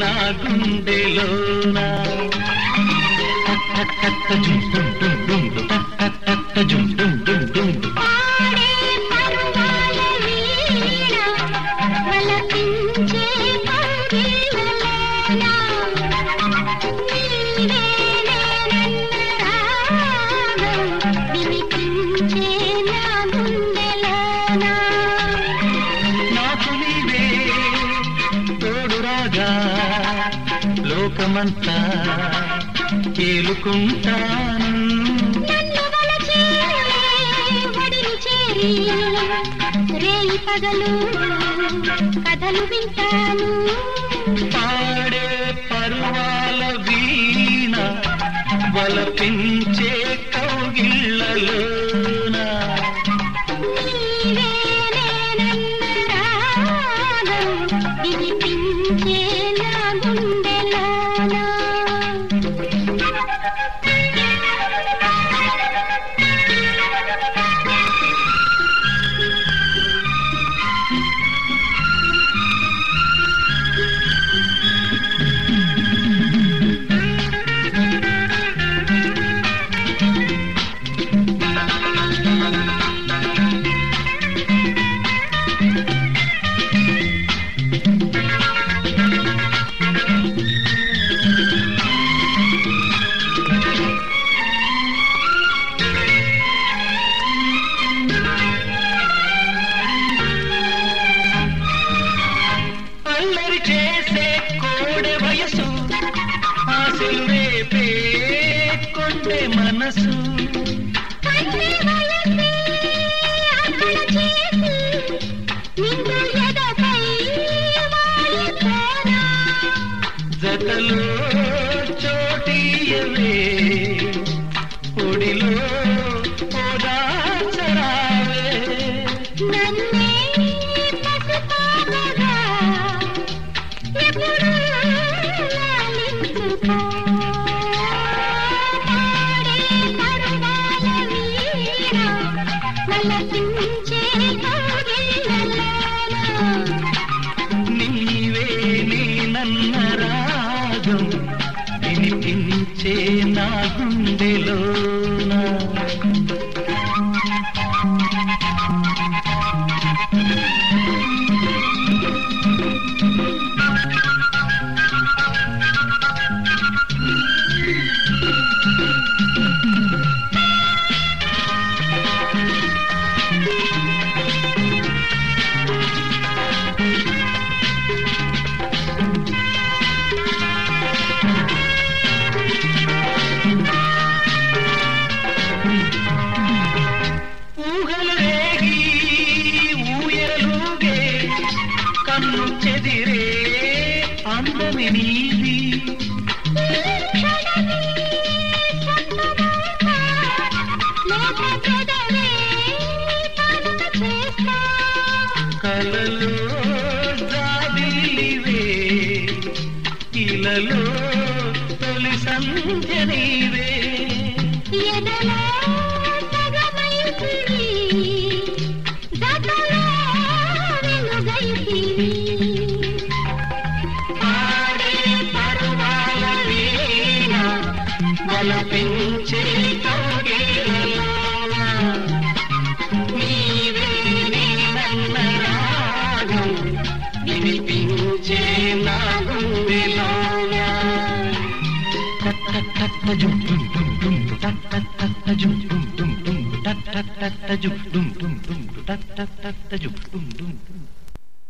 నా గుండెలోనా లోకమంతా తేలుకుంటాను. రేయి పగలు కథలు వింటాను. పాడే పర్వాల వీణ వలపించే కౌగిళ్ళలో చేసే కోడె వయసు ఆశలు రేపే కొండే మనసు. జతలో చోటీయవే కన్ను చెదిరే అందమి నీది. కలలో జాబిలివే ఇలలో తొలి సంధ్య వలపించే వినిపించే నా గుండెలో టట్టజు టట్టజు టట్టజు టట్టజు టట్టజు